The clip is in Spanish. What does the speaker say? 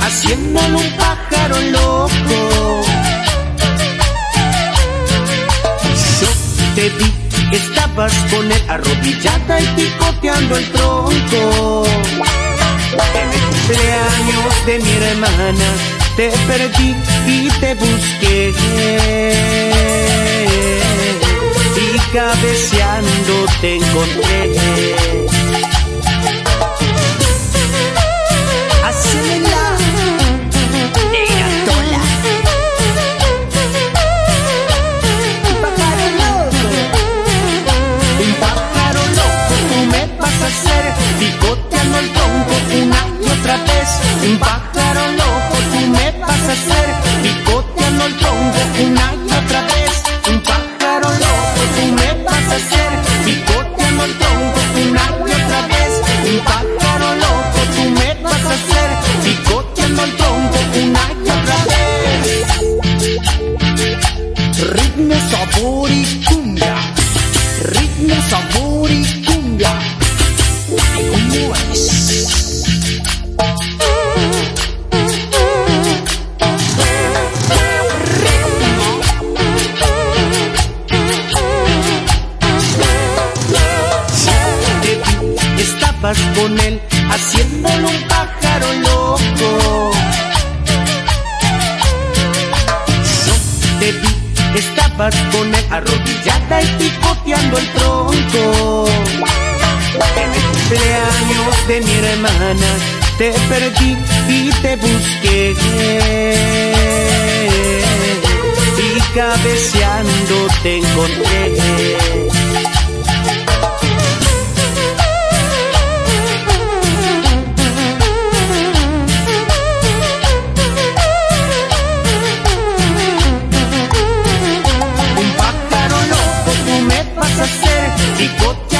haciéndolo un pájaro loco. Yo te vi, estabas con él arrodillada y picoteando el tronco. En el cumpleaños de mi hermana te perdí y te busqué. Y cabeceando te encontré. Un pájaro loco, tú me vas a hacer estabas con él haciéndolo un pájaro loco. Yo te vi, estabas con él arrodillada y picoteando el tronco. En el cumpleaños de mi hermana te perdí y te busqué. Y cabeceando te encontré. chicote.